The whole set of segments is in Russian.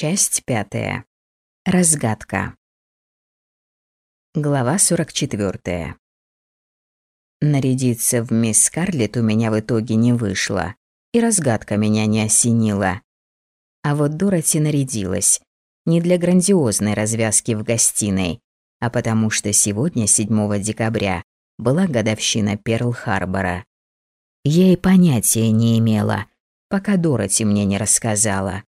Часть пятая. Разгадка. Глава 44. Нарядиться в мисс Скарлетт у меня в итоге не вышло, и разгадка меня не осенила. А вот Дороти нарядилась. Не для грандиозной развязки в гостиной, а потому что сегодня, 7 декабря, была годовщина Перл-Харбора. Я и понятия не имела, пока Дороти мне не рассказала.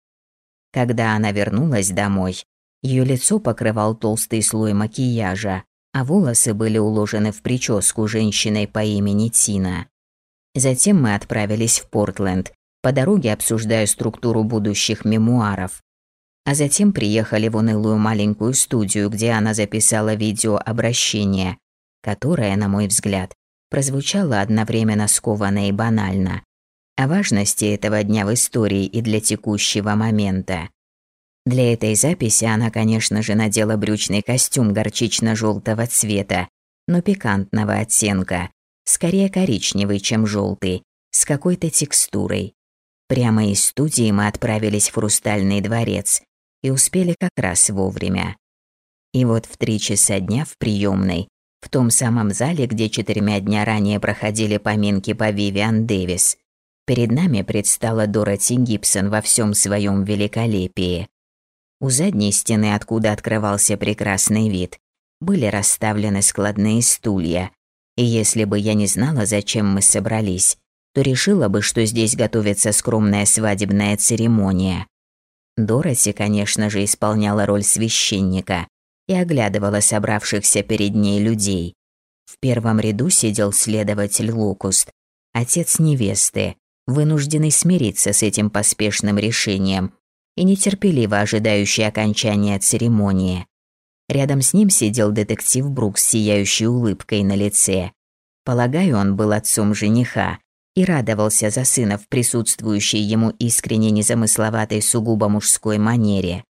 Когда она вернулась домой, ее лицо покрывал толстый слой макияжа, а волосы были уложены в прическу женщиной по имени Тина. Затем мы отправились в Портленд, по дороге обсуждая структуру будущих мемуаров. А затем приехали в унылую маленькую студию, где она записала видеообращение, которое, на мой взгляд, прозвучало одновременно скованно и банально. О важности этого дня в истории и для текущего момента. Для этой записи она, конечно же, надела брючный костюм горчично-желтого цвета, но пикантного оттенка, скорее коричневый, чем желтый, с какой-то текстурой. Прямо из студии мы отправились в Хрустальный дворец и успели как раз вовремя. И вот в три часа дня в приемной, в том самом зале, где четырьмя дня ранее проходили поминки по Вивиан Дэвис, перед нами предстала Дороти Гибсон во всем своем великолепии. У задней стены, откуда открывался прекрасный вид, были расставлены складные стулья. И если бы я не знала, зачем мы собрались, то решила бы, что здесь готовится скромная свадебная церемония. Дороти, конечно же, исполняла роль священника и оглядывала собравшихся перед ней людей. В первом ряду сидел следователь Лукуст, отец невесты, вынужденный смириться с этим поспешным решением и нетерпеливо ожидающий окончания церемонии. Рядом с ним сидел детектив Брук с сияющей улыбкой на лице. Полагаю, он был отцом жениха и радовался за сына в присутствующей ему искренне незамысловатой сугубо мужской манере.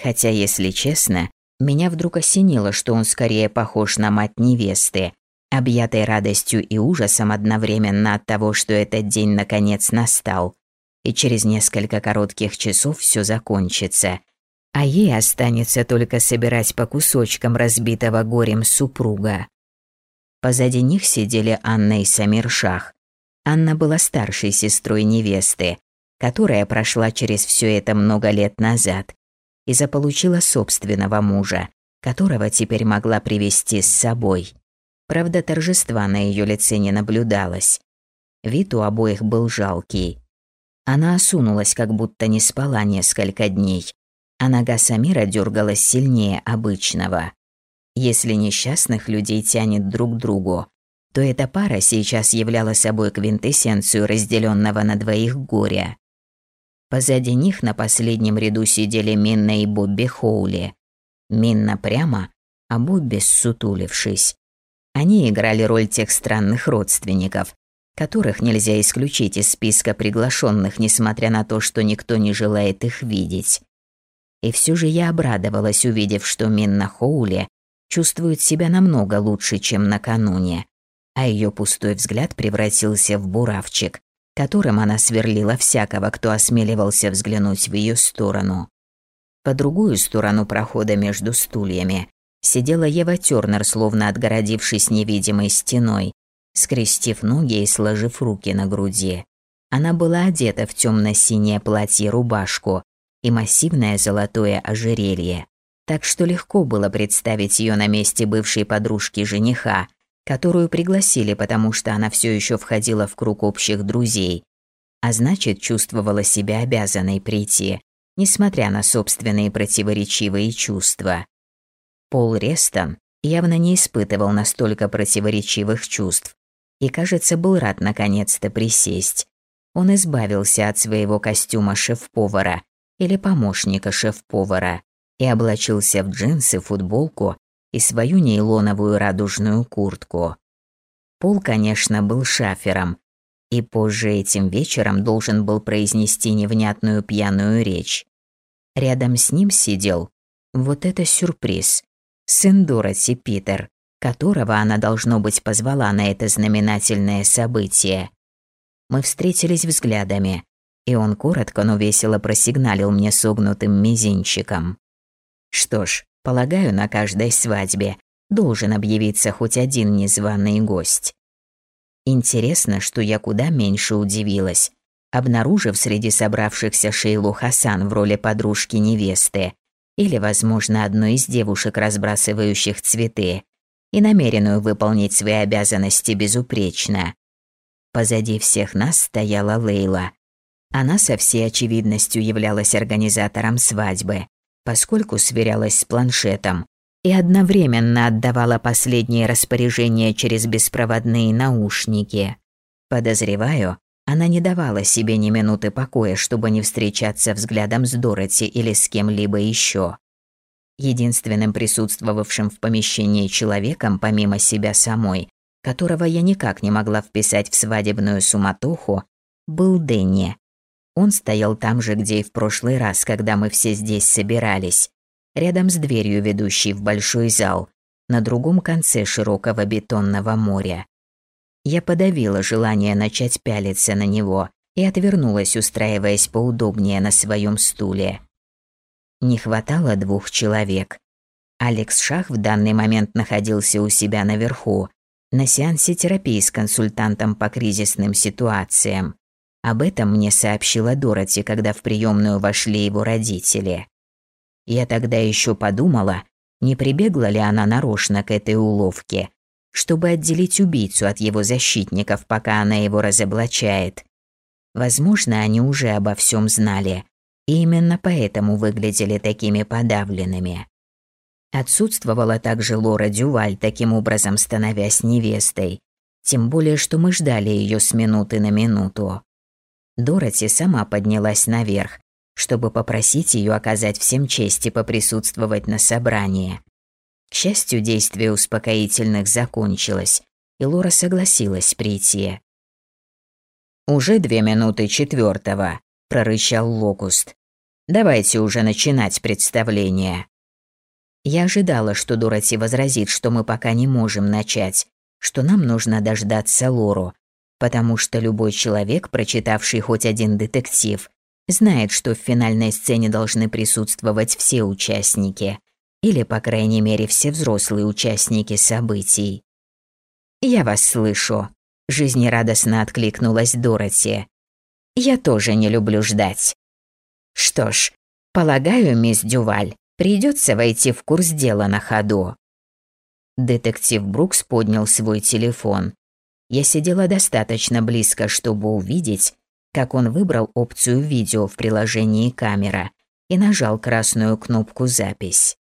Хотя, если честно, меня вдруг осенило, что он скорее похож на мать невесты, объятой радостью и ужасом одновременно от того, что этот день наконец настал, и через несколько коротких часов все закончится, а ей останется только собирать по кусочкам разбитого горем супруга. Позади них сидели Анна и Самир Шах. Анна была старшей сестрой невесты, которая прошла через все это много лет назад и заполучила собственного мужа, которого теперь могла привести с собой. Правда, торжества на ее лице не наблюдалось. Вид у обоих был жалкий. Она осунулась, как будто не спала несколько дней, а нога Самира дергалась сильнее обычного. Если несчастных людей тянет друг к другу, то эта пара сейчас являла собой квинтэссенцию разделенного на двоих горя. Позади них на последнем ряду сидели Минна и Бобби Хоули. Минна прямо, а Бобби ссутулившись. Они играли роль тех странных родственников, которых нельзя исключить из списка приглашенных, несмотря на то, что никто не желает их видеть. И все же я обрадовалась, увидев, что Минна Хоули чувствует себя намного лучше, чем накануне, а ее пустой взгляд превратился в буравчик, которым она сверлила всякого, кто осмеливался взглянуть в ее сторону. По другую сторону прохода между стульями сидела Ева Тёрнер, словно отгородившись невидимой стеной, скрестив ноги и сложив руки на груди. Она была одета в темно-синее платье-рубашку и массивное золотое ожерелье, так что легко было представить ее на месте бывшей подружки жениха, которую пригласили, потому что она все еще входила в круг общих друзей, а значит, чувствовала себя обязанной прийти, несмотря на собственные противоречивые чувства. Пол Рестон явно не испытывал настолько противоречивых чувств, и, кажется, был рад наконец-то присесть. Он избавился от своего костюма шеф-повара или помощника шеф-повара и облачился в джинсы, футболку и свою нейлоновую радужную куртку. Пол, конечно, был шафером, и позже этим вечером должен был произнести невнятную пьяную речь. Рядом с ним сидел, вот это сюрприз, сын Дороти Питер, которого она, должно быть, позвала на это знаменательное событие. Мы встретились взглядами, И он коротко, но весело просигналил мне согнутым мизинчиком. Что ж, полагаю, на каждой свадьбе должен объявиться хоть один незваный гость. Интересно, что я куда меньше удивилась, обнаружив среди собравшихся Шейлу Хасан в роли подружки невесты или, возможно, одной из девушек, разбрасывающих цветы, и намеренную выполнить свои обязанности безупречно. Позади всех нас стояла Лейла. Она со всей очевидностью являлась организатором свадьбы, поскольку сверялась с планшетом и одновременно отдавала последние распоряжения через беспроводные наушники. Подозреваю, она не давала себе ни минуты покоя, чтобы не встречаться взглядом с Дороти или с кем-либо еще. Единственным присутствовавшим в помещении человеком, помимо себя самой, которого я никак не могла вписать в свадебную суматоху, был Дэнни. Он стоял там же, где и в прошлый раз, когда мы все здесь собирались, рядом с дверью, ведущей в большой зал, на другом конце широкого бетонного моря. Я подавила желание начать пялиться на него и отвернулась, устраиваясь поудобнее на своем стуле. Не хватало двух человек. Алекс Шах в данный момент находился у себя наверху, на сеансе терапии с консультантом по кризисным ситуациям. Об этом мне сообщила Дороти, когда в приемную вошли его родители. Я тогда еще подумала, не прибегла ли она нарочно к этой уловке, чтобы отделить убийцу от его защитников, пока она его разоблачает. Возможно, они уже обо всем знали, и именно поэтому выглядели такими подавленными. Отсутствовала также Лора Дюваль, таким образом становясь невестой, тем более, что мы ждали ее с минуты на минуту. Дороти сама поднялась наверх, чтобы попросить ее оказать всем честь и поприсутствовать на собрании. К счастью, действие успокоительных закончилось, и Лора согласилась прийти. «Уже две минуты четвертого», – прорычал Локуст. «Давайте уже начинать представление». Я ожидала, что Дороти возразит, что мы пока не можем начать, что нам нужно дождаться Лору, потому что любой человек, прочитавший хоть один детектив, знает, что в финальной сцене должны присутствовать все участники, или, по крайней мере, все взрослые участники событий. «Я вас слышу», – жизнерадостно откликнулась Дороти. «Я тоже не люблю ждать». «Что ж, полагаю, мисс Дюваль, придется войти в курс дела на ходу». Детектив Брукс поднял свой телефон. Я сидела достаточно близко, чтобы увидеть, как он выбрал опцию видео в приложении камера и нажал красную кнопку «Запись».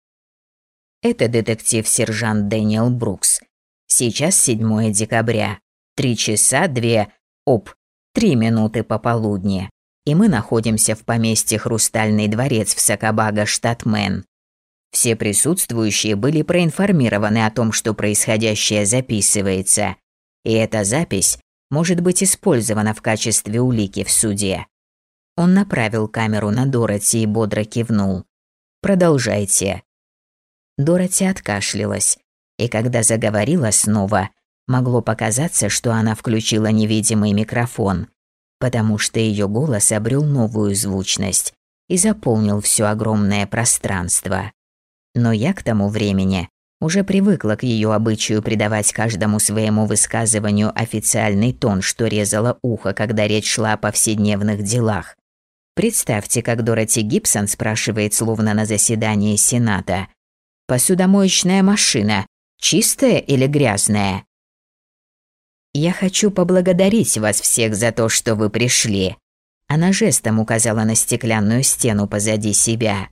Это детектив-сержант Дэниел Брукс. Сейчас 7 декабря. Три часа, две... Оп, три минуты пополудни. И мы находимся в поместье «Хрустальный дворец» в Сакабага, штат Мэн. Все присутствующие были проинформированы о том, что происходящее записывается. И эта запись может быть использована в качестве улики в суде. Он направил камеру на Дороти и бодро кивнул. «Продолжайте». Дороти откашлялась, и когда заговорила снова, могло показаться, что она включила невидимый микрофон, потому что ее голос обрел новую звучность и заполнил все огромное пространство. Но я к тому времени уже привыкла к ее обычаю придавать каждому своему высказыванию официальный тон, что резало ухо, когда речь шла о повседневных делах. Представьте, как Дороти Гибсон спрашивает словно на заседании Сената. «Посудомоечная машина чистая или грязная?» «Я хочу поблагодарить вас всех за то, что вы пришли». Она жестом указала на стеклянную стену позади себя.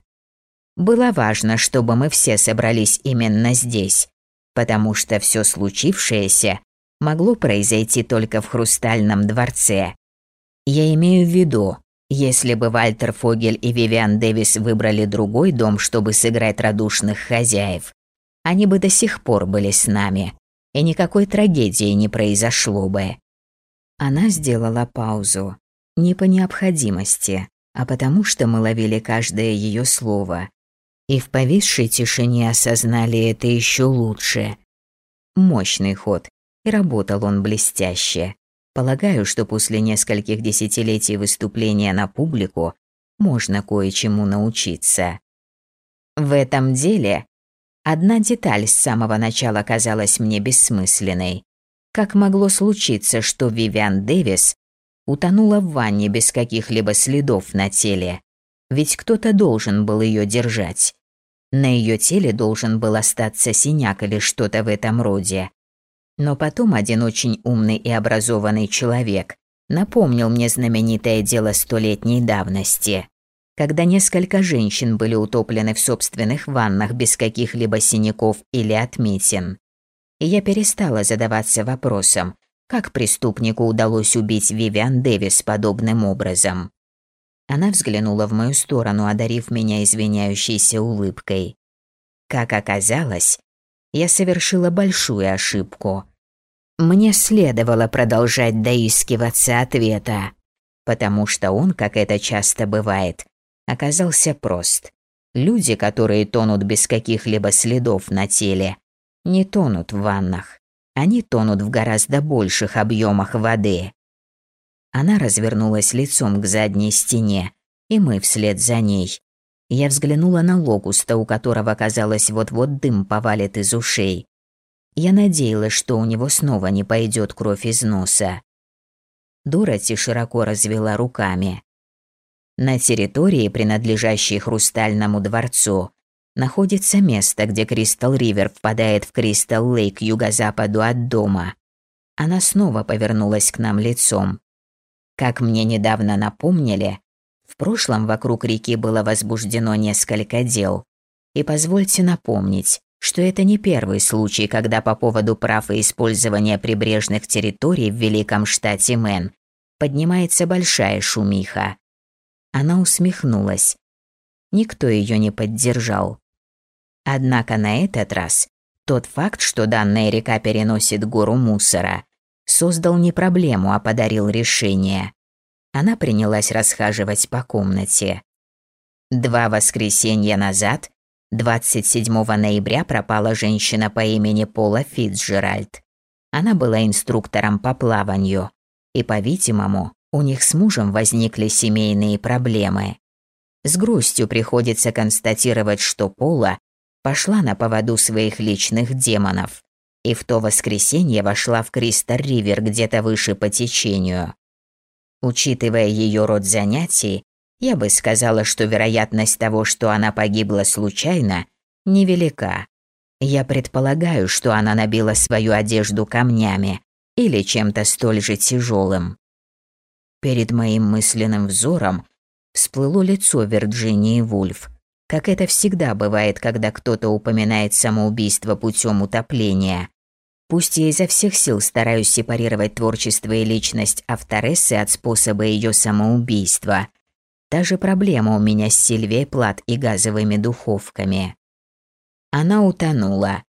Было важно, чтобы мы все собрались именно здесь, потому что все случившееся могло произойти только в Хрустальном дворце. Я имею в виду, если бы Вальтер Фогель и Вивиан Дэвис выбрали другой дом, чтобы сыграть радушных хозяев, они бы до сих пор были с нами, и никакой трагедии не произошло бы. Она сделала паузу. Не по необходимости, а потому что мы ловили каждое ее слово, и в повисшей тишине осознали это еще лучше. Мощный ход, и работал он блестяще. Полагаю, что после нескольких десятилетий выступления на публику можно кое-чему научиться. В этом деле одна деталь с самого начала казалась мне бессмысленной. Как могло случиться, что Вивиан Дэвис утонула в ванне без каких-либо следов на теле? Ведь кто-то должен был ее держать. На ее теле должен был остаться синяк или что-то в этом роде. Но потом один очень умный и образованный человек напомнил мне знаменитое дело столетней давности, когда несколько женщин были утоплены в собственных ваннах без каких-либо синяков или отметин. И я перестала задаваться вопросом, как преступнику удалось убить Вивиан Дэвис подобным образом. Она взглянула в мою сторону, одарив меня извиняющейся улыбкой. Как оказалось, я совершила большую ошибку. Мне следовало продолжать доискиваться ответа, потому что он, как это часто бывает, оказался прост. Люди, которые тонут без каких-либо следов на теле, не тонут в ваннах. Они тонут в гораздо больших объемах воды. Она развернулась лицом к задней стене, и мы вслед за ней. Я взглянула на Локуста, у которого, казалось, вот-вот дым повалит из ушей. Я надеялась, что у него снова не пойдет кровь из носа. Дороти широко развела руками. На территории, принадлежащей Хрустальному дворцу, находится место, где Кристал Ривер впадает в Кристал Лейк юго-западу от дома. Она снова повернулась к нам лицом. Как мне недавно напомнили, в прошлом вокруг реки было возбуждено несколько дел. И позвольте напомнить, что это не первый случай, когда по поводу прав и использования прибрежных территорий в великом штате Мэн поднимается большая шумиха. Она усмехнулась. Никто ее не поддержал. Однако на этот раз тот факт, что данная река переносит гору мусора, создал не проблему, а подарил решение. Она принялась расхаживать по комнате. Два воскресенья назад, 27 ноября, пропала женщина по имени Пола Фитцджеральд. Она была инструктором по плаванию, и, по-видимому, у них с мужем возникли семейные проблемы. С грустью приходится констатировать, что Пола пошла на поводу своих личных демонов и в то воскресенье вошла в Кристер-Ривер где-то выше по течению. Учитывая ее род занятий, я бы сказала, что вероятность того, что она погибла случайно, невелика. Я предполагаю, что она набила свою одежду камнями или чем-то столь же тяжелым. Перед моим мысленным взором всплыло лицо Вирджинии Вульф, как это всегда бывает, когда кто-то упоминает самоубийство путем утопления. Пусть я изо всех сил стараюсь сепарировать творчество и личность авторессы от способа ее самоубийства. Та же проблема у меня с Сильвией Плат и газовыми духовками. Она утонула,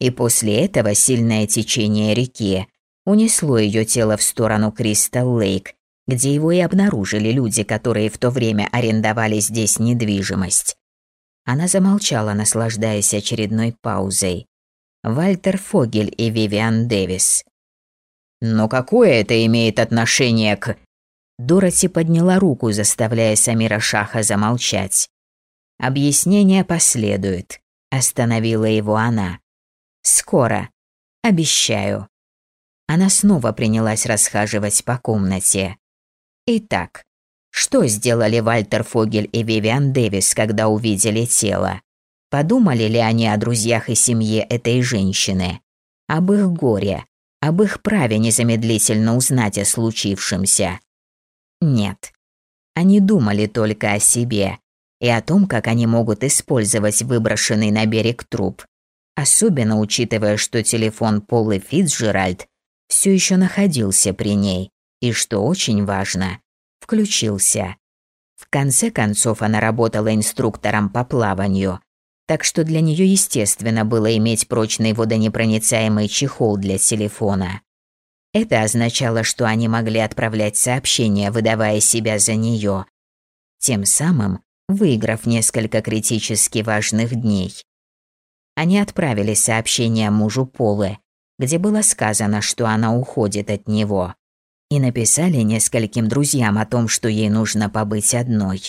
и после этого сильное течение реки унесло ее тело в сторону Кристал Лейк, где его и обнаружили люди, которые в то время арендовали здесь недвижимость. Она замолчала, наслаждаясь очередной паузой. Вальтер Фогель и Вивиан Дэвис. «Но какое это имеет отношение к...» Дороти подняла руку, заставляя Самира Шаха замолчать. «Объяснение последует», – остановила его она. «Скоро. Обещаю». Она снова принялась расхаживать по комнате. Итак, что сделали Вальтер Фогель и Вивиан Дэвис, когда увидели тело? Подумали ли они о друзьях и семье этой женщины? Об их горе, об их праве незамедлительно узнать о случившемся? Нет. Они думали только о себе и о том, как они могут использовать выброшенный на берег труп, особенно учитывая, что телефон Полы Фитцджеральд все еще находился при ней и, что очень важно, включился. В конце концов, она работала инструктором по плаванию, так что для нее естественно было иметь прочный водонепроницаемый чехол для телефона. Это означало, что они могли отправлять сообщения, выдавая себя за нее, тем самым выиграв несколько критически важных дней. Они отправили сообщение мужу Полы, где было сказано, что она уходит от него. и написали нескольким друзьям о том, что ей нужно побыть одной.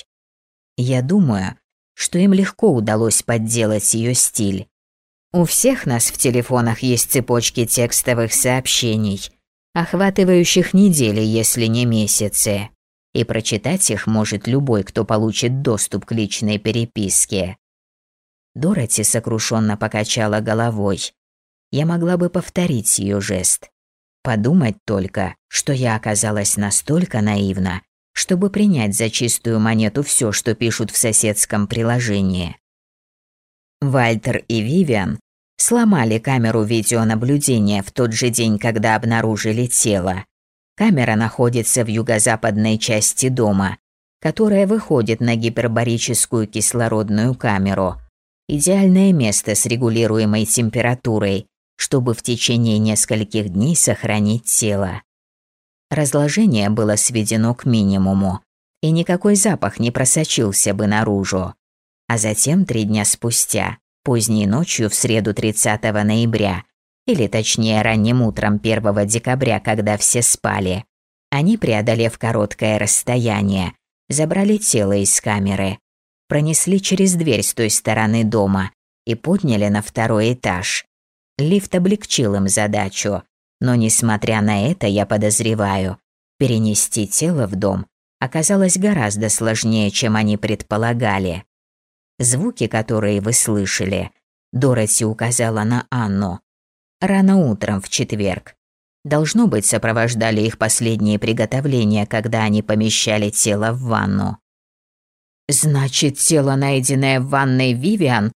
Я думаю, что им легко удалось подделать ее стиль. У всех нас в телефонах есть цепочки текстовых сообщений, охватывающих недели, если не месяцы, и прочитать их может любой, кто получит доступ к личной переписке. Дороти сокрушенно покачала головой. Я могла бы повторить ее жест. Подумать только, что я оказалась настолько наивна, чтобы принять за чистую монету все, что пишут в соседском приложении. Вальтер и Вивиан сломали камеру видеонаблюдения в тот же день, когда обнаружили тело. Камера находится в юго-западной части дома, которая выходит на гипербарическую кислородную камеру. Идеальное место с регулируемой температурой, чтобы в течение нескольких дней сохранить тело. Разложение было сведено к минимуму, и никакой запах не просочился бы наружу. А затем, три дня спустя, поздней ночью в среду 30 ноября, или точнее ранним утром 1 декабря, когда все спали, они, преодолев короткое расстояние, забрали тело из камеры, пронесли через дверь с той стороны дома и подняли на второй этаж. Лифт облегчил им задачу, но, несмотря на это, я подозреваю, перенести тело в дом оказалось гораздо сложнее, чем они предполагали. Звуки, которые вы слышали, Дороти указала на Анну. Рано утром в четверг. Должно быть, сопровождали их последние приготовления, когда они помещали тело в ванну. Значит, тело, найденное в ванной Вивиан,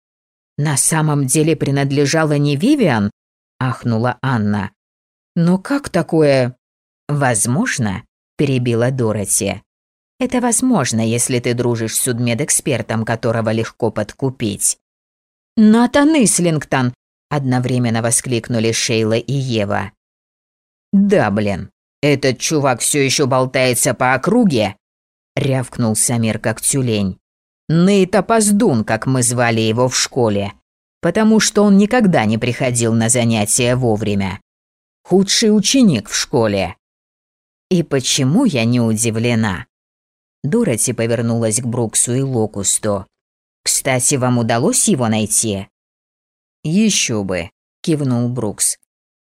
на самом деле принадлежало не Вивиан? ахнула Анна. Но как такое? Возможно, перебила Дороти. Это возможно, если ты дружишь с судмедэкспертом, которого легко подкупить. Натан Ислингтон! Одновременно воскликнули Шейла и Ева. Да, блин, этот чувак все еще болтается по округе? Рявкнул Самир как тюлень. Нейт Опоздун, как мы звали его в школе, потому что он никогда не приходил на занятия вовремя худший ученик в школе. И почему я не удивлена? Дороти повернулась к Бруксу и Локусту. «Кстати, вам удалось его найти?» «Еще бы», – кивнул Брукс.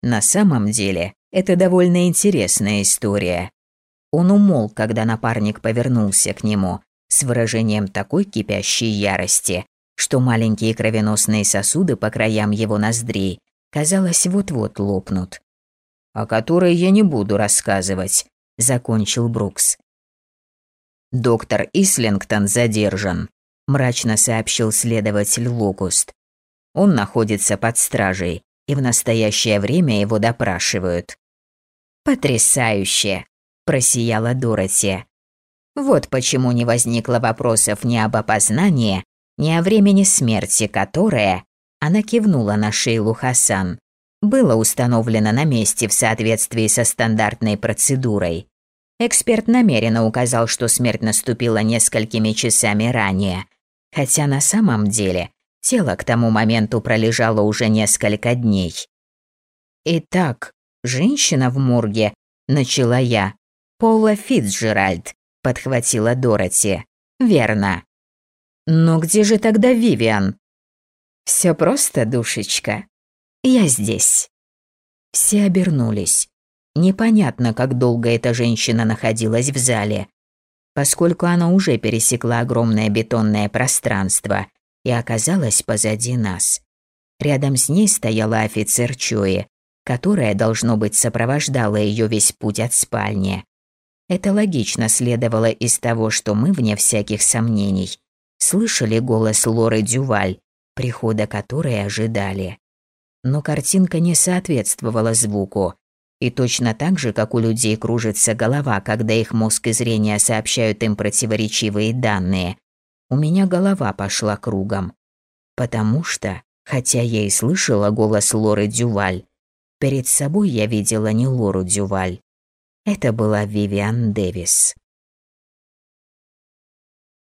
«На самом деле, это довольно интересная история». Он умолк, когда напарник повернулся к нему с выражением такой кипящей ярости, что маленькие кровеносные сосуды по краям его ноздрей, казалось, вот-вот лопнут о которой я не буду рассказывать», – закончил Брукс. «Доктор Ислингтон задержан», – мрачно сообщил следователь Локуст. «Он находится под стражей, и в настоящее время его допрашивают». «Потрясающе!» – просияла Дороти. «Вот почему не возникло вопросов ни об опознании, ни о времени смерти, которое...» Она кивнула на Шейлу Хасан было установлено на месте в соответствии со стандартной процедурой. Эксперт намеренно указал, что смерть наступила несколькими часами ранее, хотя на самом деле тело к тому моменту пролежало уже несколько дней. «Итак, женщина в морге», – начала я. «Пола Фитцджеральд», – подхватила Дороти. «Верно». «Но где же тогда Вивиан?» «Все просто, душечка. Я здесь». Все обернулись. Непонятно, как долго эта женщина находилась в зале, поскольку она уже пересекла огромное бетонное пространство и оказалась позади нас. Рядом с ней стояла офицер Чои, которая, должно быть, сопровождала ее весь путь от спальни. Это логично следовало из того, что мы, вне всяких сомнений, слышали голос Лоры Дюваль, прихода которой ожидали но картинка не соответствовала звуку. И точно так же, как у людей кружится голова, когда их мозг и зрение сообщают им противоречивые данные, у меня голова пошла кругом. Потому что, хотя я и слышала голос Лоры Дюваль, перед собой я видела не Лору Дюваль. Это была Вивиан Дэвис.